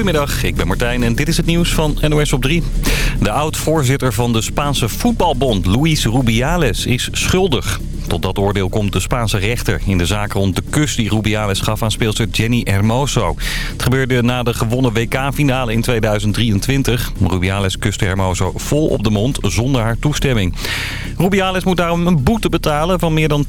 Goedemiddag, ik ben Martijn en dit is het nieuws van NOS op 3. De oud-voorzitter van de Spaanse voetbalbond, Luis Rubiales, is schuldig. Tot dat oordeel komt de Spaanse rechter in de zaak rond de kus die Rubiales gaf aan speelster Jenny Hermoso. Het gebeurde na de gewonnen WK-finale in 2023. Rubiales kuste Hermoso vol op de mond zonder haar toestemming. Rubiales moet daarom een boete betalen van meer dan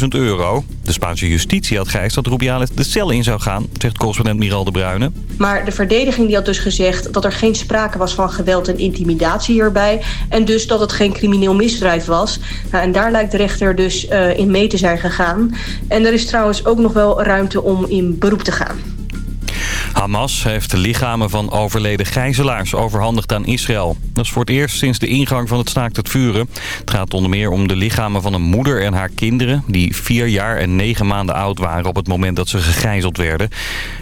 10.000 euro. De Spaanse justitie had geëist dat Rubiales de cel in zou gaan, zegt correspondent Miral de Bruyne. Maar de verdediging die had dus gezegd dat er geen sprake was van geweld en intimidatie hierbij. En dus dat het geen crimineel misdrijf was. Nou, en daar lijkt de rechter dus uh, in mee te zijn gegaan. En er is trouwens ook nog wel ruimte om in beroep te gaan. Hamas heeft de lichamen van overleden gijzelaars overhandigd aan Israël. Dat is voor het eerst sinds de ingang van het staakt het vuren. Het gaat onder meer om de lichamen van een moeder en haar kinderen... die vier jaar en negen maanden oud waren op het moment dat ze gegijzeld werden.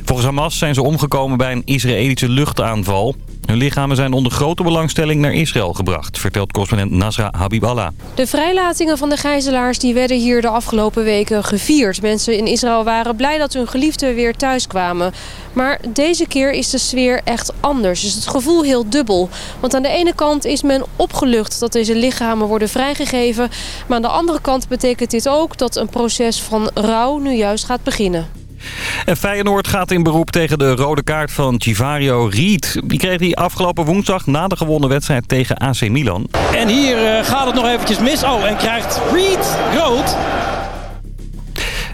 Volgens Hamas zijn ze omgekomen bij een Israëlische luchtaanval. Hun lichamen zijn onder grote belangstelling naar Israël gebracht, vertelt correspondent Nasra Habiballah. De vrijlatingen van de gijzelaars die werden hier de afgelopen weken gevierd. Mensen in Israël waren blij dat hun geliefden weer thuis kwamen. Maar deze keer is de sfeer echt anders. Is het gevoel heel dubbel. Want aan de ene kant is men opgelucht dat deze lichamen worden vrijgegeven. Maar aan de andere kant betekent dit ook dat een proces van rouw nu juist gaat beginnen. En Feyenoord gaat in beroep tegen de rode kaart van Chivario Riet. Die kreeg hij afgelopen woensdag na de gewonnen wedstrijd tegen AC Milan. En hier uh, gaat het nog eventjes mis. Oh, en krijgt Reed rood.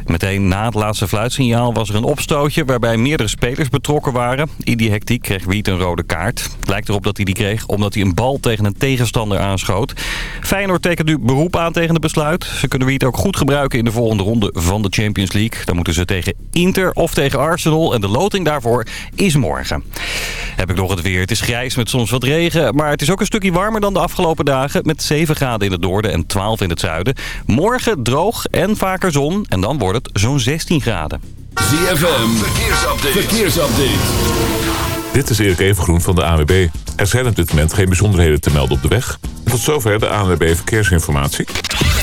Meteen na het laatste fluitsignaal was er een opstootje waarbij meerdere spelers betrokken waren. In die hectiek kreeg Wiet een rode kaart. Het lijkt erop dat hij die kreeg omdat hij een bal tegen een tegenstander aanschoot. Feyenoord tekent nu beroep aan tegen het besluit. Ze kunnen Wiet ook goed gebruiken in de volgende ronde van de Champions League. Dan moeten ze tegen Inter of tegen Arsenal en de loting daarvoor is morgen. Heb ik nog het weer. Het is grijs met soms wat regen, maar het is ook een stukje warmer dan de afgelopen dagen. Met 7 graden in het noorden en 12 in het zuiden. Morgen droog en vaker zon en dan wordt het zo'n 16 graden. ZFM, verkeersupdate. verkeersupdate. Dit is Erik Evengroen van de ANWB. Er zijn op dit moment geen bijzonderheden te melden op de weg. Tot zover de ANWB Verkeersinformatie.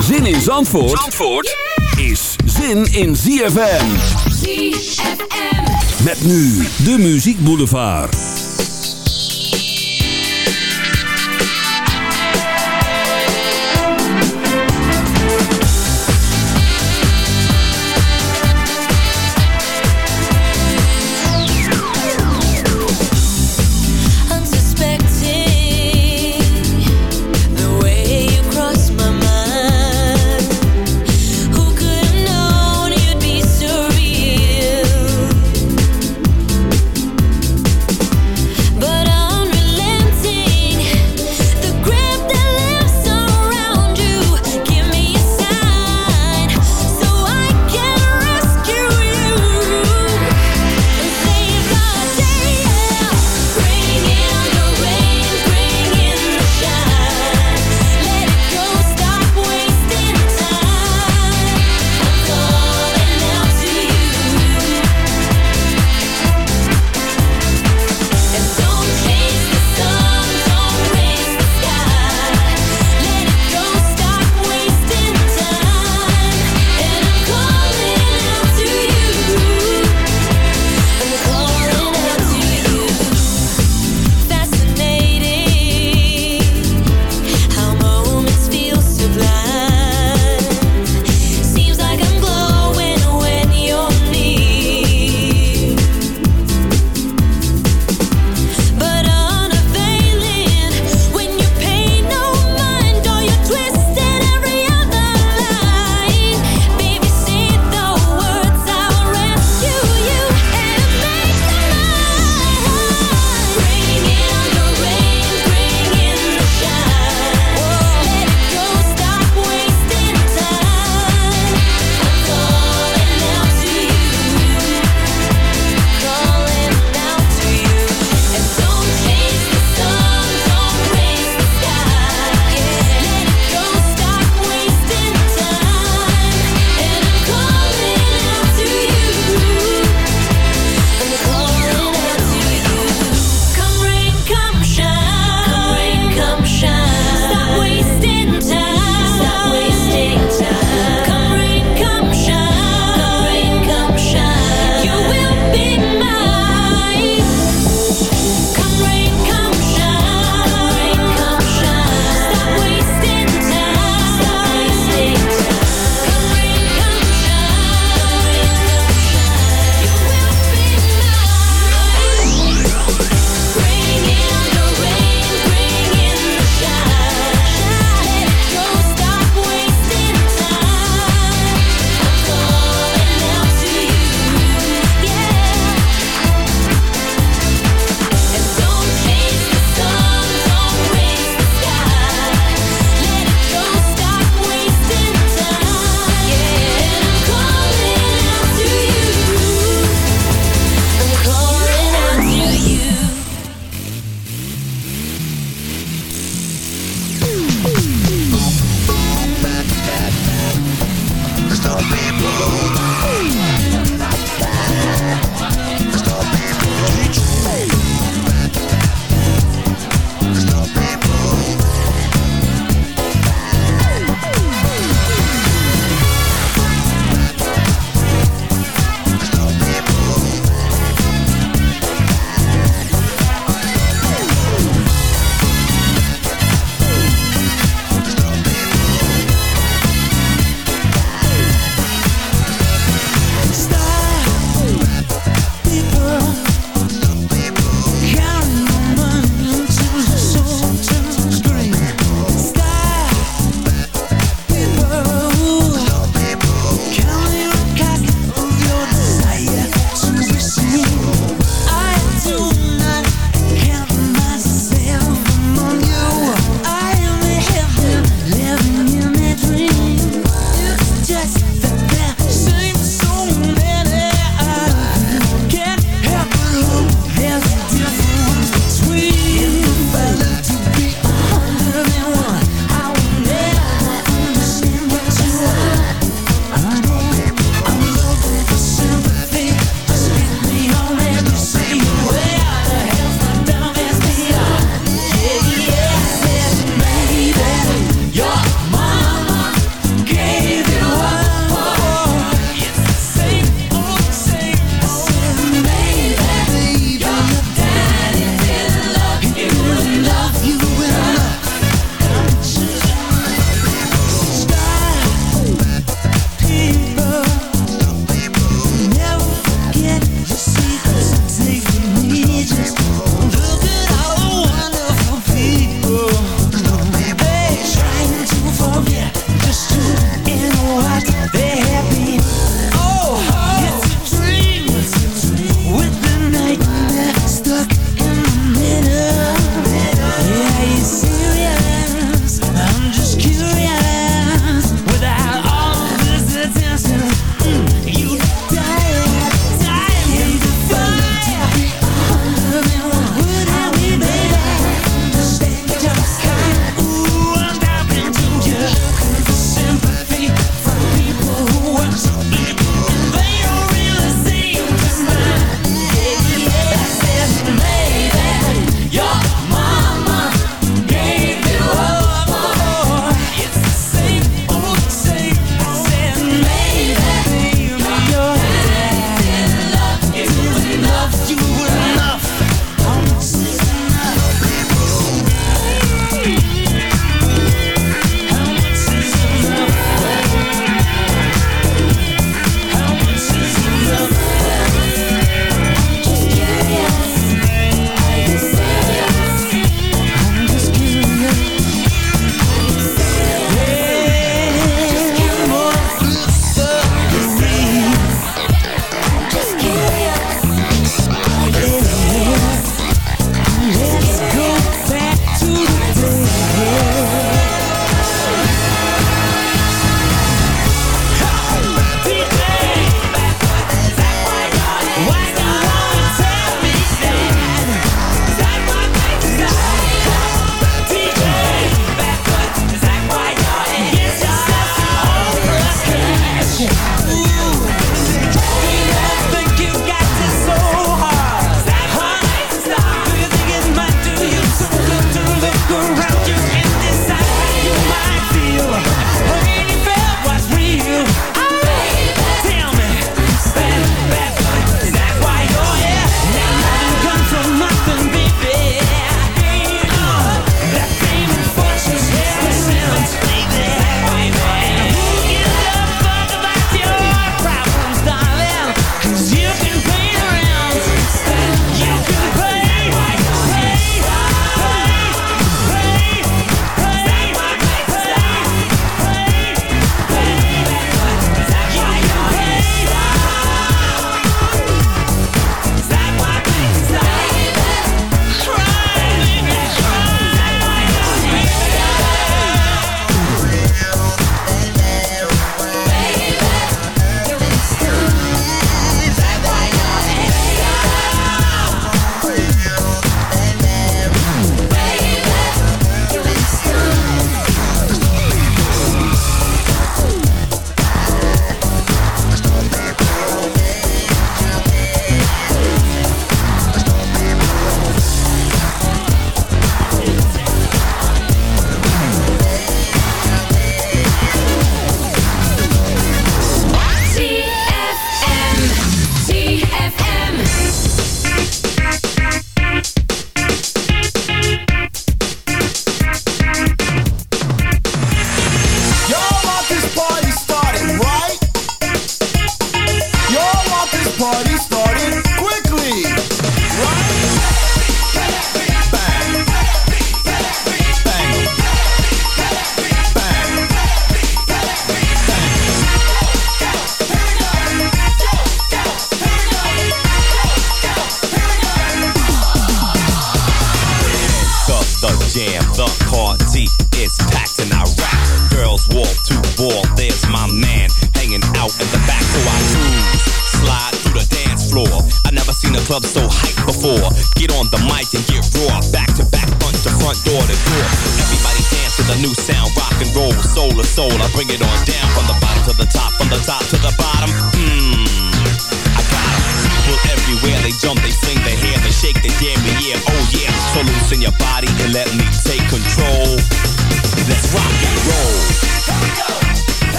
Zin in Zandvoort, Zandvoort is zin in ZFM. ZFM. Met nu de Muziek Boulevard.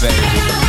baby.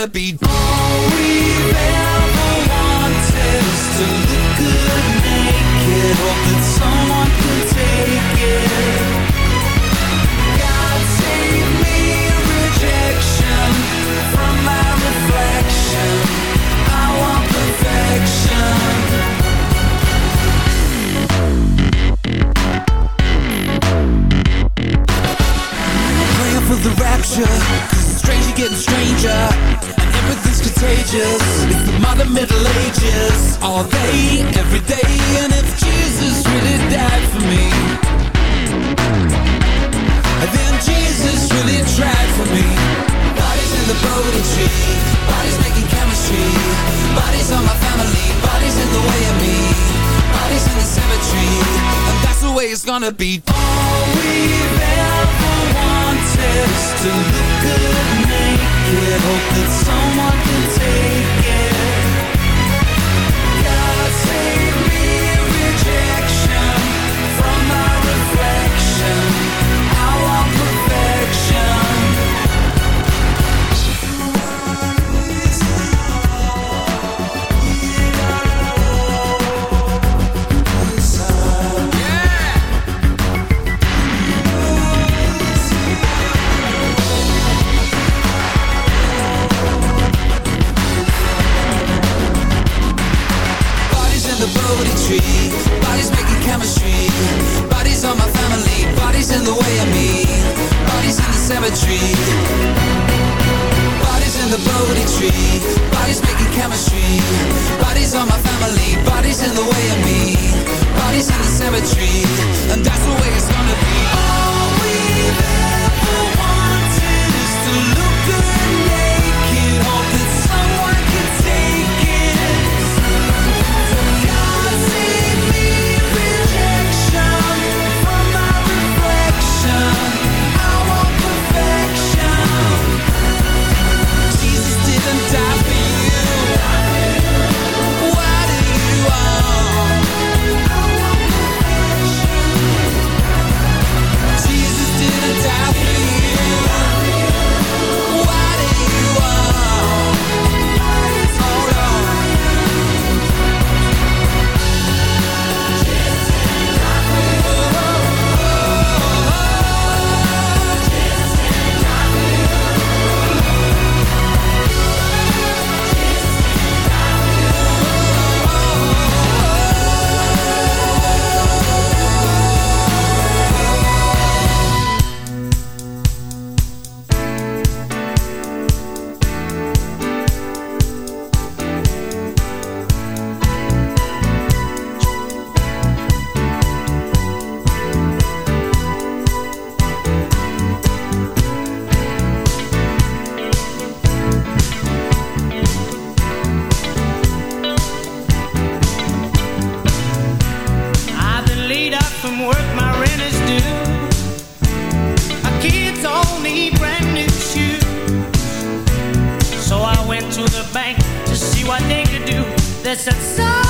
wanna be be Bodies making chemistry. Bodies on my family. Bodies in the way of me. Bodies in the cemetery. Bodies in the Bodhi tree. Bodies making chemistry. Bodies on my family. Bodies in the way of me. Bodies in the cemetery. And that's the way it's gonna be. All we ever wanted is to lose. that's a song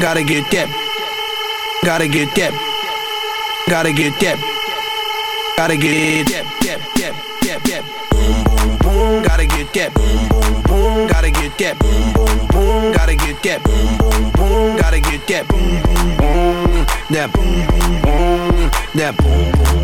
Gotta get that. Gotta get that. Gotta get that. Gotta get that. That. That. That. That. Boom. Boom. Boom. Gotta get that. Boom. Boom. Boom. Gotta get that. Boom. Boom. Boom. Gotta get that. Boom. Boom. Boom. Gotta get that. Boom. Boom. Boom. That. Boom. Boom. Boom. That. Boom. Boom.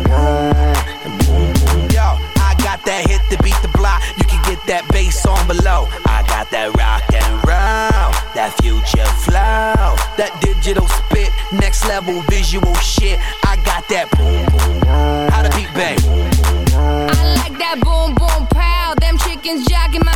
Boom. boom. Yo, I got that hit to beat the block. You can get that bass on below. I got that rock and roll, that future flow, that digital spit, next level visual shit. I got that boom boom. How the beat bang? I like that boom boom pow. Them chickens jacking my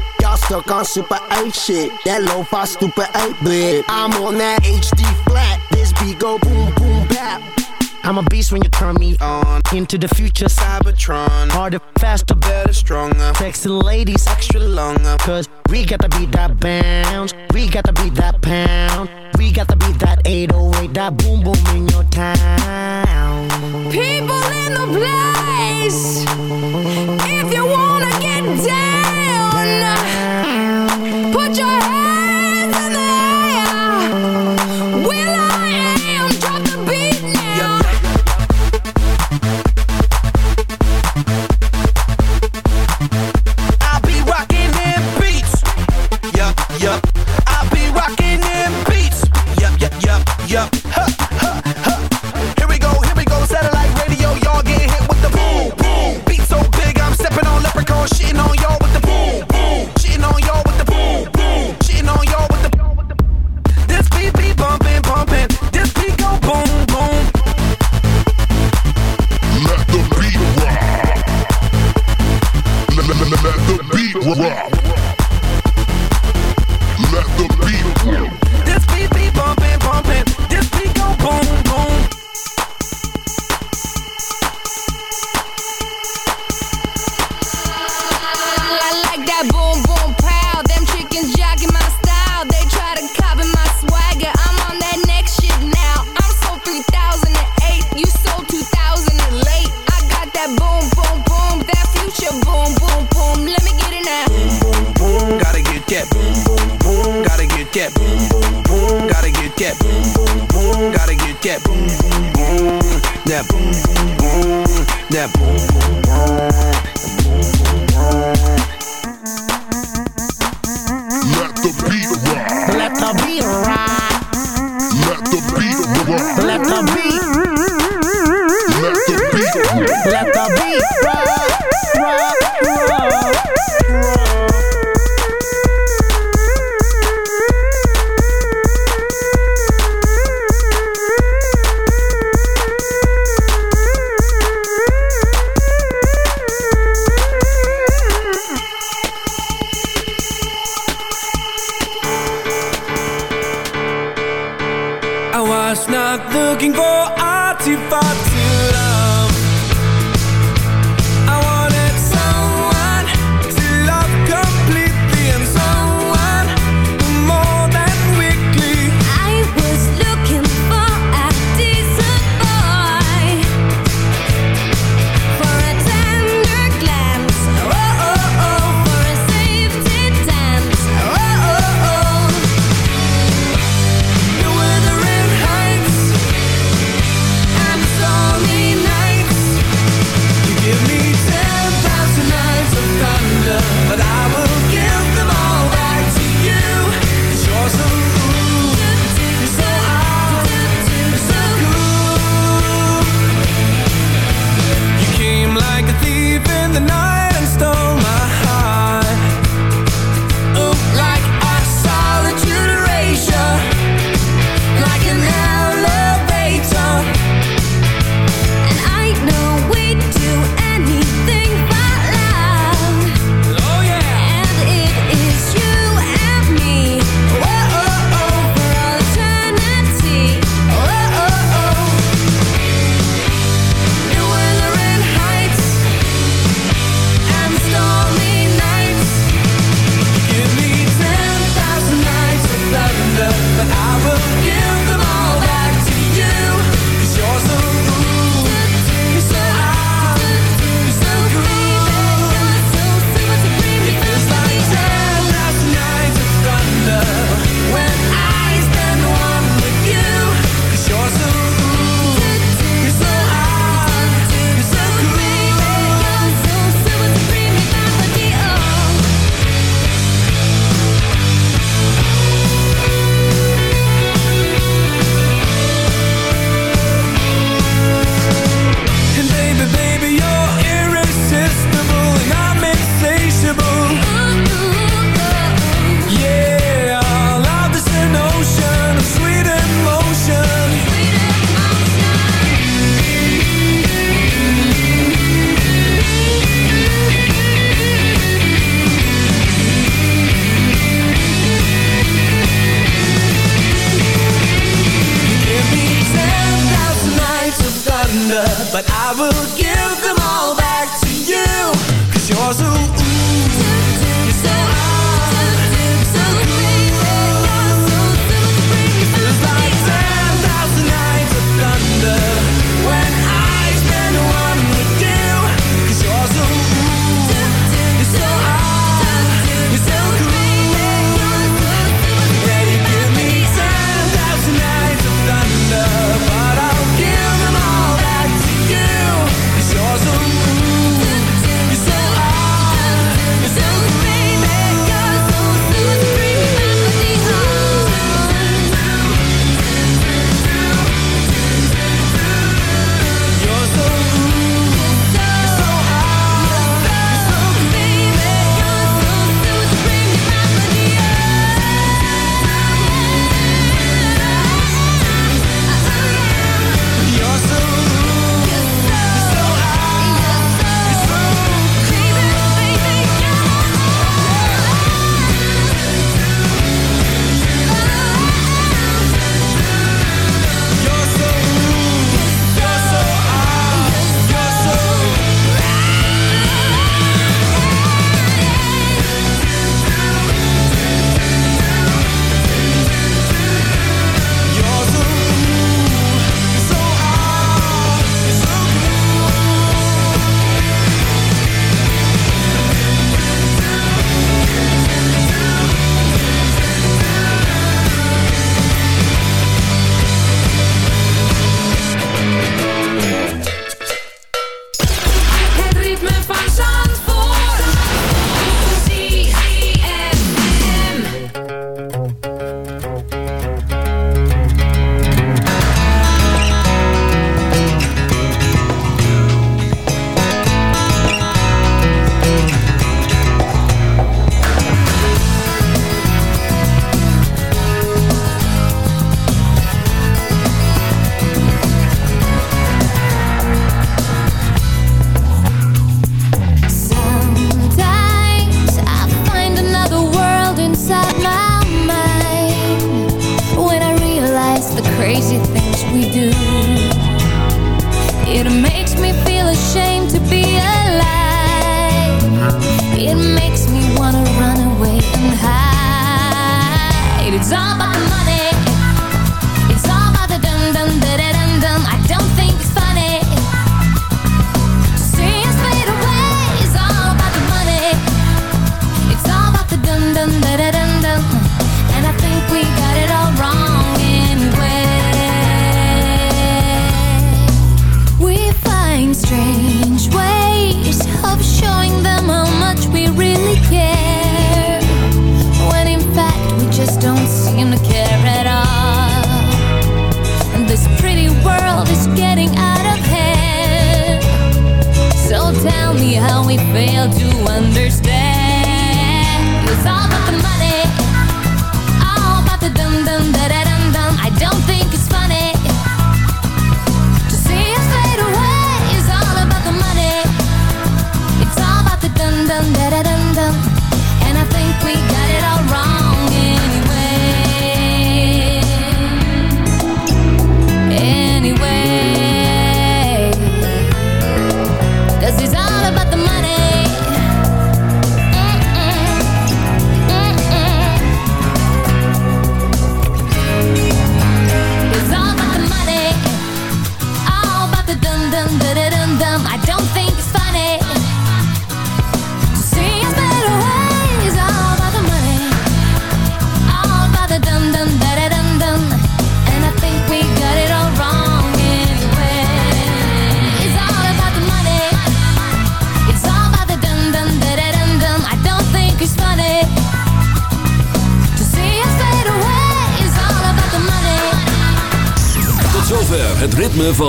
Y'all stuck on super 8 shit. That lo-fi stupid 8 bit. I'm on that HD flat. This beat go boom boom bap. I'm a beast when you turn me on into the future Cybertron. Harder, faster, better, stronger. Sexy ladies, extra longer. Cause we got to beat that bounce. We got to beat that pound. We got to beat that 808, that boom boom in your town. People in the place. If you wanna